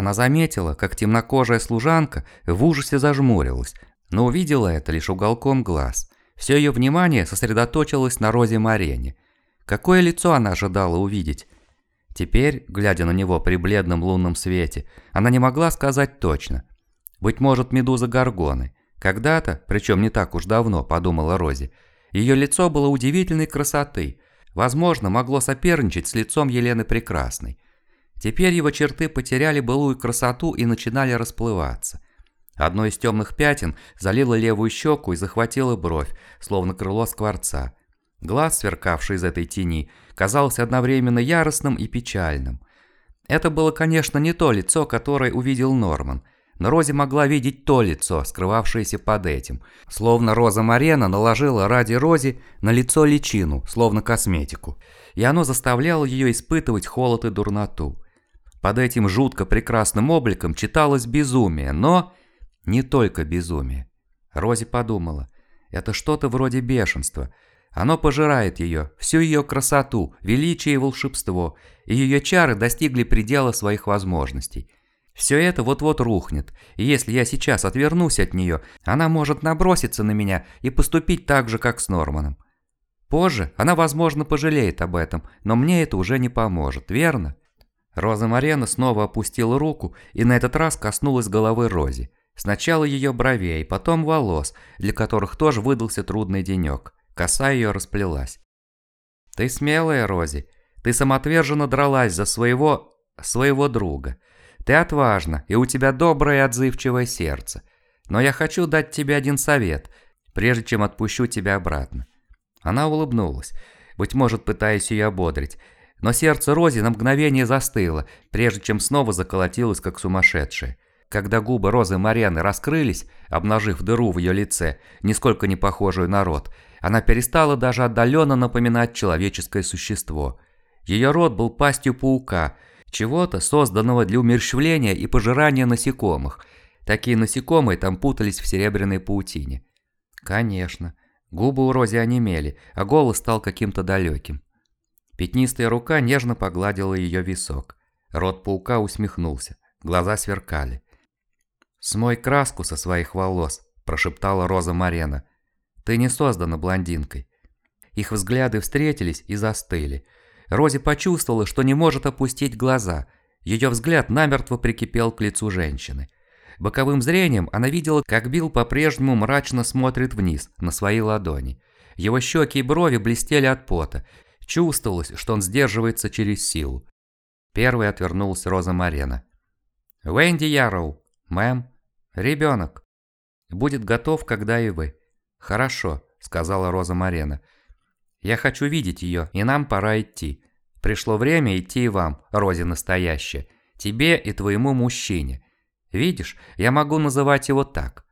Она заметила, как темнокожая служанка в ужасе зажмурилась, но увидела это лишь уголком глаз. Все ее внимание сосредоточилось на Розе Марене. Какое лицо она ожидала увидеть? Теперь, глядя на него при бледном лунном свете, она не могла сказать точно. Быть может, медуза Гаргоны. Когда-то, причем не так уж давно, подумала Рози, ее лицо было удивительной красоты. Возможно, могло соперничать с лицом Елены Прекрасной. Теперь его черты потеряли былую красоту и начинали расплываться. Одно из темных пятен залило левую щеку и захватило бровь, словно крыло скворца. Глаз, сверкавший из этой тени, казался одновременно яростным и печальным. Это было, конечно, не то лицо, которое увидел Норман, но Рози могла видеть то лицо, скрывавшееся под этим, словно Роза Марена наложила ради Рози на лицо личину, словно косметику, и оно заставляло ее испытывать холод и дурноту. Под этим жутко прекрасным обликом читалось безумие, но не только безумие. Рози подумала, это что-то вроде бешенства. Оно пожирает ее, всю ее красоту, величие и волшебство, и ее чары достигли предела своих возможностей. Все это вот-вот рухнет, и если я сейчас отвернусь от нее, она может наброситься на меня и поступить так же, как с Норманом. Позже она, возможно, пожалеет об этом, но мне это уже не поможет, верно? Роза Марена снова опустила руку и на этот раз коснулась головы Рози. Сначала ее бровей, потом волос, для которых тоже выдался трудный денек. Коса ее расплелась. «Ты смелая, Рози. Ты самоотверженно дралась за своего... своего друга. Ты отважна, и у тебя доброе и отзывчивое сердце. Но я хочу дать тебе один совет, прежде чем отпущу тебя обратно». Она улыбнулась, быть может, пытаясь ее ободрить, но сердце Рози на мгновение застыло, прежде чем снова заколотилось, как сумасшедшее. Когда губы Розы Марианы раскрылись, обнажив дыру в ее лице, нисколько не похожую на рот, она перестала даже отдаленно напоминать человеческое существо. Ее рот был пастью паука, чего-то, созданного для умерщвления и пожирания насекомых. Такие насекомые там путались в серебряной паутине. Конечно. Губы у Рози онемели, а голос стал каким-то далеким. Пятнистая рука нежно погладила ее висок. Рот паука усмехнулся, глаза сверкали. «Смой краску со своих волос», – прошептала Роза Марена. «Ты не создана блондинкой». Их взгляды встретились и застыли. Рози почувствовала, что не может опустить глаза. Ее взгляд намертво прикипел к лицу женщины. Боковым зрением она видела, как Билл по-прежнему мрачно смотрит вниз, на свои ладони. Его щеки и брови блестели от пота, Чувствовалось, что он сдерживается через силу. Первый отвернулась Роза Марена. «Венди Ярроу, мэм, ребенок. Будет готов, когда и вы». «Хорошо», — сказала Роза Марена. «Я хочу видеть ее, и нам пора идти. Пришло время идти и вам, Розе настоящая, тебе и твоему мужчине. Видишь, я могу называть его так.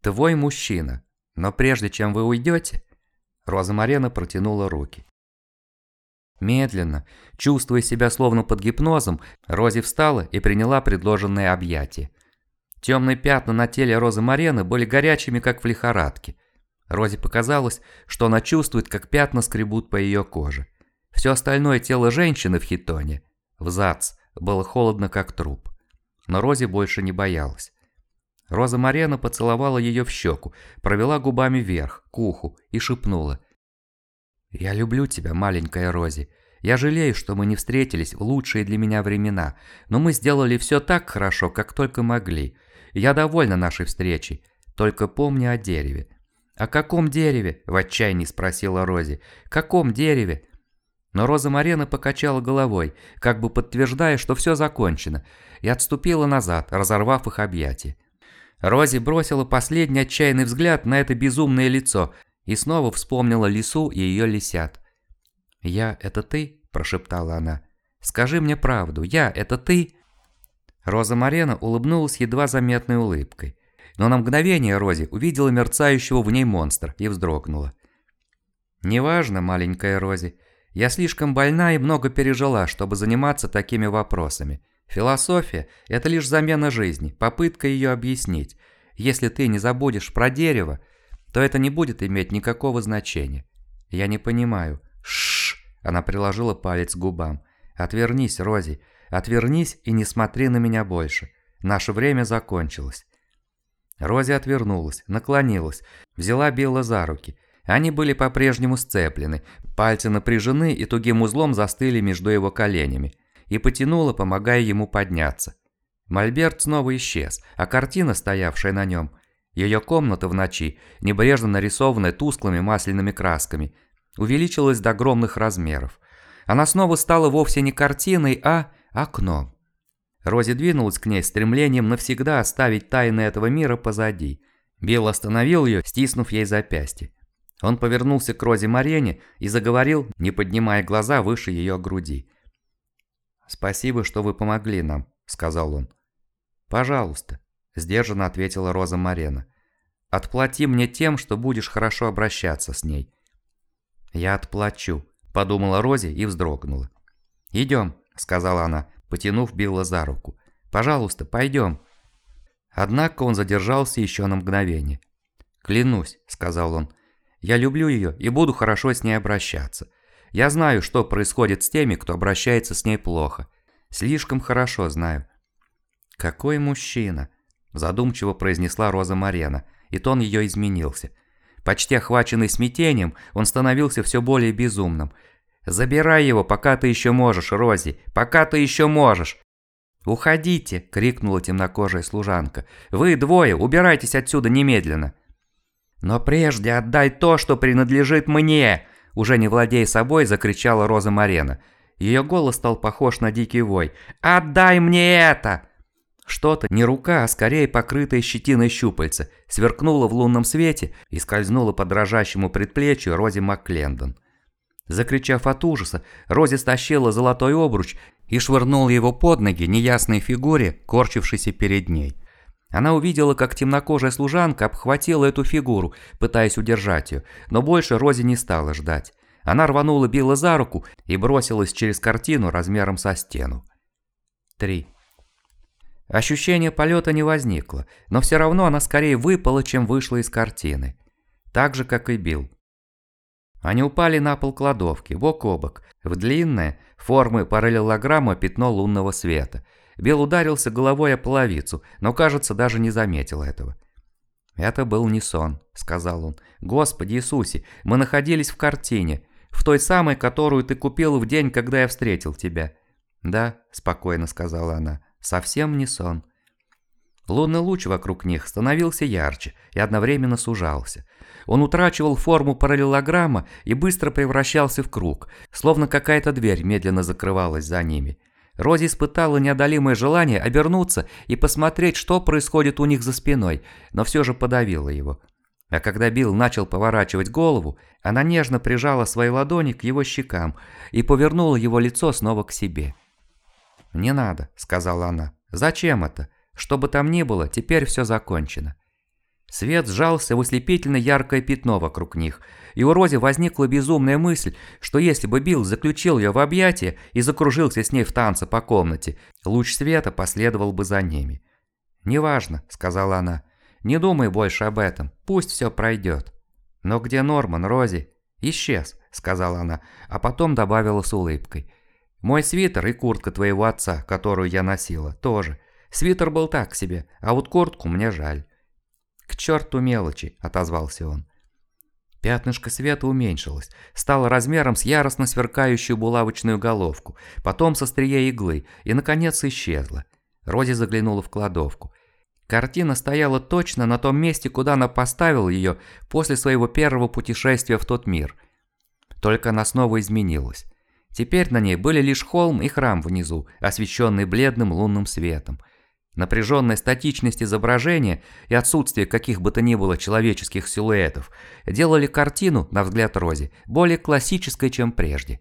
Твой мужчина. Но прежде чем вы уйдете...» Роза Марена протянула руки. Медленно, чувствуя себя словно под гипнозом, Рози встала и приняла предложенное объятие. Темные пятна на теле Розы Марены были горячими, как в лихорадке. Рози показалось, что она чувствует, как пятна скребут по ее коже. Все остальное тело женщины в хитоне, в зац, было холодно, как труп. Но Рози больше не боялась. Роза Марена поцеловала ее в щеку, провела губами вверх, к уху и шепнула – «Я люблю тебя, маленькая Рози. Я жалею, что мы не встретились в лучшие для меня времена, но мы сделали все так хорошо, как только могли. Я довольна нашей встречей. Только помни о дереве». «О каком дереве?» – в отчаянии спросила Рози. «Каком дереве?» Но Роза Марена покачала головой, как бы подтверждая, что все закончено, и отступила назад, разорвав их объятия. Рози бросила последний отчаянный взгляд на это безумное лицо, и снова вспомнила лису и ее лисят. «Я – это ты?» – прошептала она. «Скажи мне правду, я – это ты?» Роза Марена улыбнулась едва заметной улыбкой. Но на мгновение Рози увидела мерцающего в ней монстра и вздрогнула. «Неважно, маленькая Рози. Я слишком больна и много пережила, чтобы заниматься такими вопросами. Философия – это лишь замена жизни, попытка ее объяснить. Если ты не забудешь про дерево, то это не будет иметь никакого значения. Я не понимаю. Шш! Она приложила палец к губам. Отвернись, Рози. Отвернись и не смотри на меня больше. Наше время закончилось». Рози отвернулась, наклонилась, взяла Билла за руки. Они были по-прежнему сцеплены, пальцы напряжены и тугим узлом застыли между его коленями. И потянула, помогая ему подняться. Мольберт снова исчез, а картина, стоявшая на нем, ее комната в ночи, небрежно нарисованная тусклыми масляными красками, увеличилась до огромных размеров. Она снова стала вовсе не картиной, а окном. Рози двинулась к ней стремлением навсегда оставить тайны этого мира позади. Билл остановил ее, стиснув ей запястье. Он повернулся к Розе Марене и заговорил, не поднимая глаза выше ее груди. «Спасибо, что вы помогли нам», — сказал он. «Пожалуйста», – сдержанно ответила Роза Марена. «Отплати мне тем, что будешь хорошо обращаться с ней». «Я отплачу», – подумала Рози и вздрогнула. «Идем», – сказала она, потянув Билла за руку. «Пожалуйста, пойдем». Однако он задержался еще на мгновение. «Клянусь», – сказал он, – «я люблю ее и буду хорошо с ней обращаться. Я знаю, что происходит с теми, кто обращается с ней плохо. Слишком хорошо знаю. «Какой мужчина!» – задумчиво произнесла Роза Марена, и тон ее изменился. Почти охваченный смятением, он становился все более безумным. «Забирай его, пока ты еще можешь, Рози! Пока ты еще можешь!» «Уходите!» – крикнула темнокожая служанка. «Вы двое, убирайтесь отсюда немедленно!» «Но прежде отдай то, что принадлежит мне!» Уже не владея собой, закричала Роза Марена. Ее голос стал похож на дикий вой. «Отдай мне это!» Что-то, не рука, а скорее покрытое щетиной щупальце, сверкнуло в лунном свете и скользнуло по дрожащему предплечью Рози Макклендон. Закричав от ужаса, Рози стащила золотой обруч и швырнула его под ноги неясной фигуре, корчившейся перед ней. Она увидела, как темнокожая служанка обхватила эту фигуру, пытаясь удержать ее, но больше Рози не стала ждать. Она рванула Билла за руку и бросилась через картину размером со стену. 3. Ощущение полета не возникло, но все равно она скорее выпала, чем вышла из картины. Так же, как и Билл. Они упали на пол кладовки, бок о бок, в длинное, формы параллелограмма пятно лунного света. Билл ударился головой о половицу, но, кажется, даже не заметил этого. «Это был не сон», — сказал он. «Господи Иисусе, мы находились в картине, в той самой, которую ты купил в день, когда я встретил тебя». «Да», — спокойно сказала она. Совсем не сон. Лунный луч вокруг них становился ярче и одновременно сужался. Он утрачивал форму параллелограмма и быстро превращался в круг, словно какая-то дверь медленно закрывалась за ними. Рози испытала неодолимое желание обернуться и посмотреть, что происходит у них за спиной, но все же подавила его. А когда Билл начал поворачивать голову, она нежно прижала свои ладони к его щекам и повернула его лицо снова к себе. «Не надо», — сказала она. «Зачем это? Что бы там ни было, теперь все закончено». Свет сжался в ослепительно яркое пятно вокруг них, и у Рози возникла безумная мысль, что если бы Билл заключил ее в объятия и закружился с ней в танце по комнате, луч света последовал бы за ними. «Неважно», — сказала она, — «не думай больше об этом, пусть все пройдет». «Но где Норман, Рози?» «Исчез», — сказала она, а потом добавила с улыбкой. Мой свитер и куртка твоего отца, которую я носила, тоже. Свитер был так себе, а вот куртку мне жаль». «К черту мелочи», – отозвался он. Пятнышко света уменьшилось, стало размером с яростно сверкающую булавочную головку, потом со острие иглы и, наконец, исчезло. Рози заглянула в кладовку. Картина стояла точно на том месте, куда она поставила ее после своего первого путешествия в тот мир. Только она снова изменилась. Теперь на ней были лишь холм и храм внизу, освещенный бледным лунным светом. Напряженная статичность изображения и отсутствие каких бы то ни было человеческих силуэтов делали картину, на взгляд Рози, более классической, чем прежде.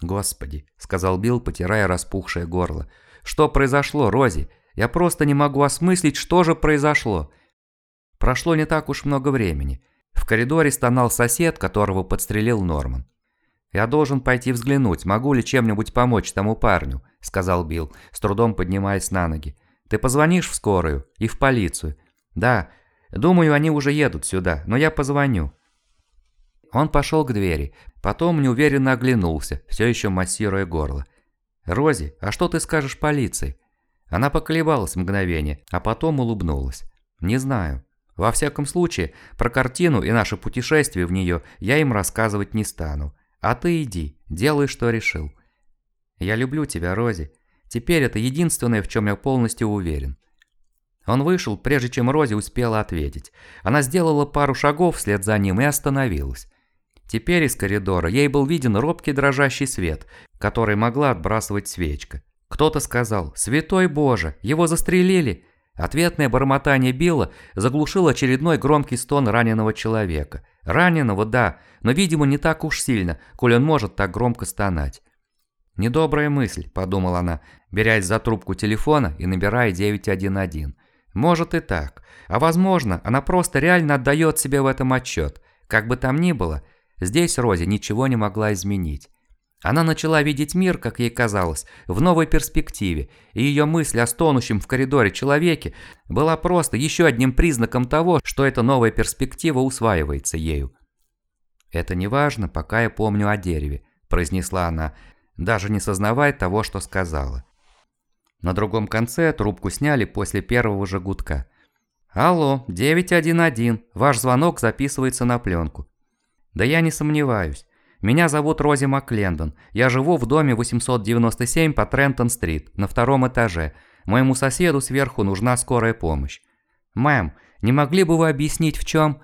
«Господи», — сказал Билл, потирая распухшее горло, — «что произошло, Рози? Я просто не могу осмыслить, что же произошло». Прошло не так уж много времени. В коридоре стонал сосед, которого подстрелил Норман. «Я должен пойти взглянуть, могу ли чем-нибудь помочь тому парню», – сказал Билл, с трудом поднимаясь на ноги. «Ты позвонишь в скорую и в полицию?» «Да, думаю, они уже едут сюда, но я позвоню». Он пошел к двери, потом неуверенно оглянулся, все еще массируя горло. «Рози, а что ты скажешь полиции?» Она поколебалась мгновение, а потом улыбнулась. «Не знаю. Во всяком случае, про картину и наше путешествие в нее я им рассказывать не стану. А ты иди, делай, что решил. Я люблю тебя, Рози. Теперь это единственное, в чем я полностью уверен. Он вышел, прежде чем Рози успела ответить. Она сделала пару шагов вслед за ним и остановилась. Теперь из коридора ей был виден робкий дрожащий свет, который могла отбрасывать свечка. Кто-то сказал «Святой Боже, его застрелили!» Ответное бормотание Билла заглушил очередной громкий стон раненого человека. Раненого, да, но, видимо, не так уж сильно, коль он может так громко стонать. «Недобрая мысль», – подумала она, берясь за трубку телефона и набирая 911. «Может и так. А возможно, она просто реально отдает себе в этом отчет. Как бы там ни было, здесь Рози ничего не могла изменить. Она начала видеть мир, как ей казалось, в новой перспективе, и ее мысль о стонущем в коридоре человеке была просто еще одним признаком того, что эта новая перспектива усваивается ею. «Это не важно, пока я помню о дереве», – произнесла она, даже не сознавая того, что сказала. На другом конце трубку сняли после первого же гудка. «Алло, 911, ваш звонок записывается на пленку». «Да я не сомневаюсь. Меня зовут Рози Маклендон. Я живу в доме 897 по Трентон-стрит, на втором этаже. Моему соседу сверху нужна скорая помощь. Мэм, не могли бы вы объяснить в чем...»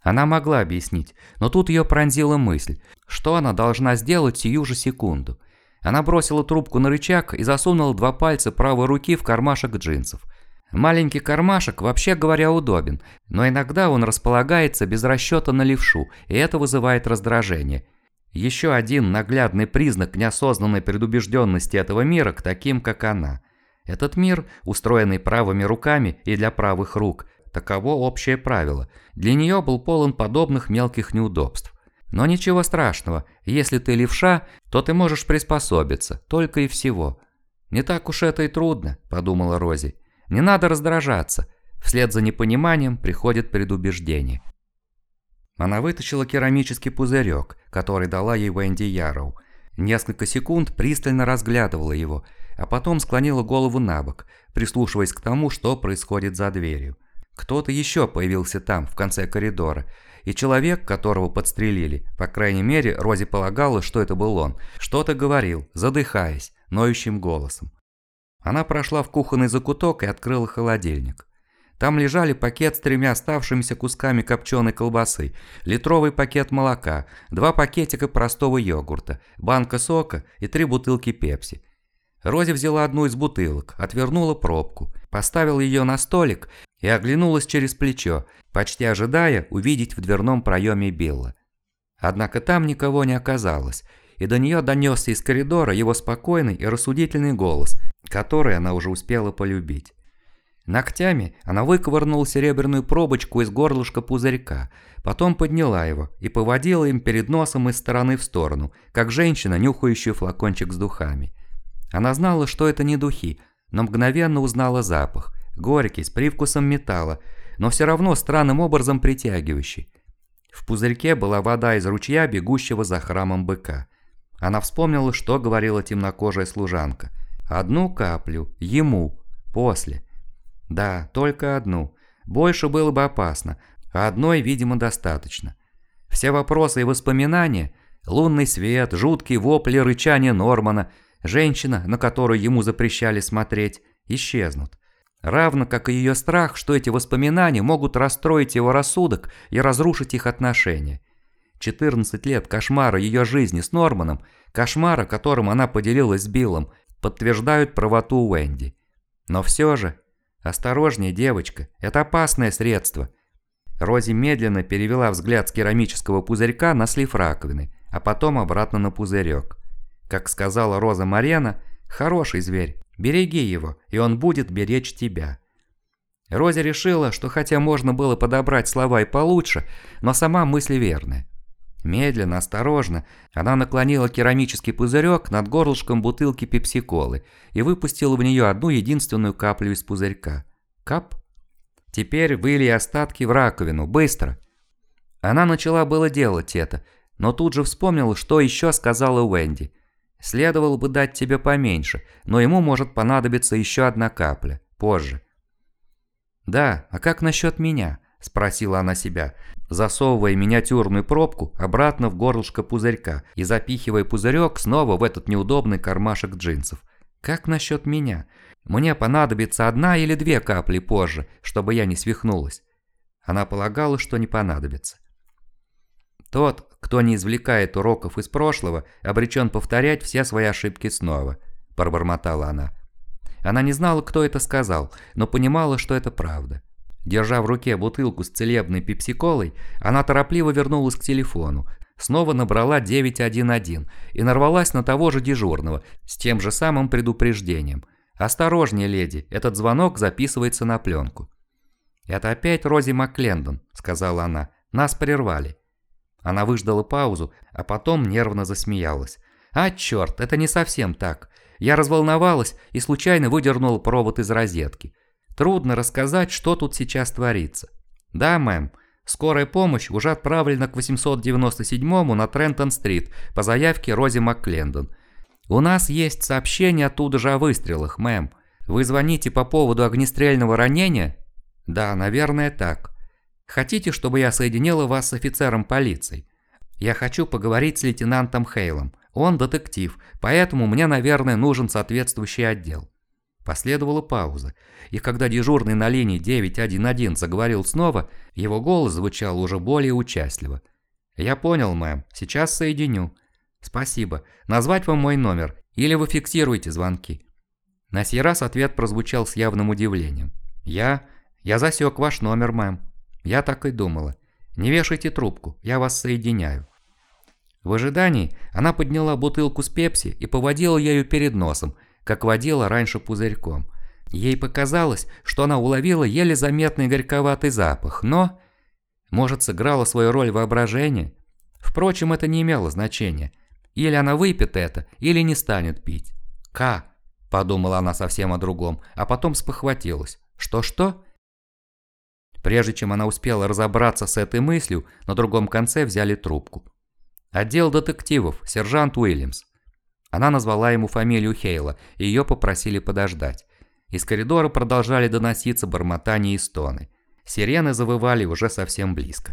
Она могла объяснить, но тут ее пронзила мысль, что она должна сделать сию же секунду. Она бросила трубку на рычаг и засунула два пальца правой руки в кармашек джинсов. Маленький кармашек, вообще говоря, удобен, но иногда он располагается без расчета на левшу, и это вызывает раздражение. Еще один наглядный признак неосознанной предубежденности этого мира к таким, как она. Этот мир, устроенный правыми руками и для правых рук, таково общее правило, для нее был полон подобных мелких неудобств. Но ничего страшного, если ты левша, то ты можешь приспособиться, только и всего. «Не так уж это и трудно», – подумала Рози. Не надо раздражаться. Вслед за непониманием приходит предубеждение. Она вытащила керамический пузырек, который дала ей Венди Яроу. Несколько секунд пристально разглядывала его, а потом склонила голову на бок, прислушиваясь к тому, что происходит за дверью. Кто-то еще появился там, в конце коридора, и человек, которого подстрелили, по крайней мере, Рози полагала, что это был он, что-то говорил, задыхаясь, ноющим голосом. Она прошла в кухонный закуток и открыла холодильник. Там лежали пакет с тремя оставшимися кусками копченой колбасы, литровый пакет молока, два пакетика простого йогурта, банка сока и три бутылки пепси. Рози взяла одну из бутылок, отвернула пробку, поставила ее на столик и оглянулась через плечо, почти ожидая увидеть в дверном проеме Билла. Однако там никого не оказалось, и до нее донесся из коридора его спокойный и рассудительный голос, который она уже успела полюбить. Ногтями она выковырнула серебряную пробочку из горлышка пузырька, потом подняла его и поводила им перед носом из стороны в сторону, как женщина, нюхающая флакончик с духами. Она знала, что это не духи, но мгновенно узнала запах, горький, с привкусом металла, но все равно странным образом притягивающий. В пузырьке была вода из ручья, бегущего за храмом быка. Она вспомнила, что говорила темнокожая служанка. Одну каплю. Ему. После. Да, только одну. Больше было бы опасно, одной, видимо, достаточно. Все вопросы и воспоминания, лунный свет, жуткие вопли рычания Нормана, женщина, на которую ему запрещали смотреть, исчезнут. Равно как и ее страх, что эти воспоминания могут расстроить его рассудок и разрушить их отношения. 14 лет кошмара ее жизни с Норманом, кошмара, которым она поделилась с Биллом, подтверждают правоту Уэнди. Но все же, осторожнее, девочка, это опасное средство. Рози медленно перевела взгляд с керамического пузырька на слив раковины, а потом обратно на пузырек. Как сказала Роза Марена, хороший зверь, береги его, и он будет беречь тебя. Рози решила, что хотя можно было подобрать слова и получше, но сама мысль верная. Медленно, осторожно, она наклонила керамический пузырек над горлышком бутылки пепси-колы и выпустила в нее одну единственную каплю из пузырька. Кап. Теперь вылей остатки в раковину, быстро. Она начала было делать это, но тут же вспомнила, что еще сказала Уэнди. Следовало бы дать тебе поменьше, но ему может понадобиться еще одна капля. Позже. «Да, а как насчет меня?» – спросила она себя, засовывая миниатюрную пробку обратно в горлышко пузырька и запихивая пузырек снова в этот неудобный кармашек джинсов. «Как насчет меня? Мне понадобится одна или две капли позже, чтобы я не свихнулась». Она полагала, что не понадобится. Тот, кто не извлекает уроков из прошлого, обречен повторять все свои ошибки снова, пробормотала она. Она не знала, кто это сказал, но понимала, что это правда. Держа в руке бутылку с целебной пепсиколой, она торопливо вернулась к телефону, снова набрала 911 и нарвалась на того же дежурного с тем же самым предупреждением. «Осторожнее, леди, этот звонок записывается на пленку». «Это опять Рози Маклендон», — сказала она. «Нас прервали». Она выждала паузу, а потом нервно засмеялась. «А, черт, это не совсем так. Я разволновалась и случайно выдернула провод из розетки. Трудно рассказать, что тут сейчас творится. Да, мэм, скорая помощь уже отправлена к 897-му на Трентон-стрит по заявке Рози Макклендон. У нас есть сообщение оттуда же о выстрелах, мэм. Вы звоните по поводу огнестрельного ранения? Да, наверное, так. Хотите, чтобы я соединила вас с офицером полиции? Я хочу поговорить с лейтенантом Хейлом. Он детектив, поэтому мне, наверное, нужен соответствующий отдел. Последовала пауза, и когда дежурный на линии 911 заговорил снова, его голос звучал уже более участливо. «Я понял, мэм, сейчас соединю». «Спасибо. Назвать вам мой номер, или вы фиксируете звонки?» На сей раз ответ прозвучал с явным удивлением. «Я... я засек ваш номер, мэм». «Я так и думала. Не вешайте трубку, я вас соединяю». В ожидании она подняла бутылку с пепси и поводила ею перед носом, как водила раньше пузырьком. Ей показалось, что она уловила еле заметный горьковатый запах, но... Может, сыграла свою роль воображение? Впрочем, это не имело значения. Или она выпьет это, или не станет пить. «К», – подумала она совсем о другом, а потом спохватилась. «Что-что?» Прежде чем она успела разобраться с этой мыслью, на другом конце взяли трубку. «Отдел детективов, сержант Уильямс». Она назвала ему фамилию Хейла, и ее попросили подождать. Из коридора продолжали доноситься бормотания и стоны. Сирены завывали уже совсем близко.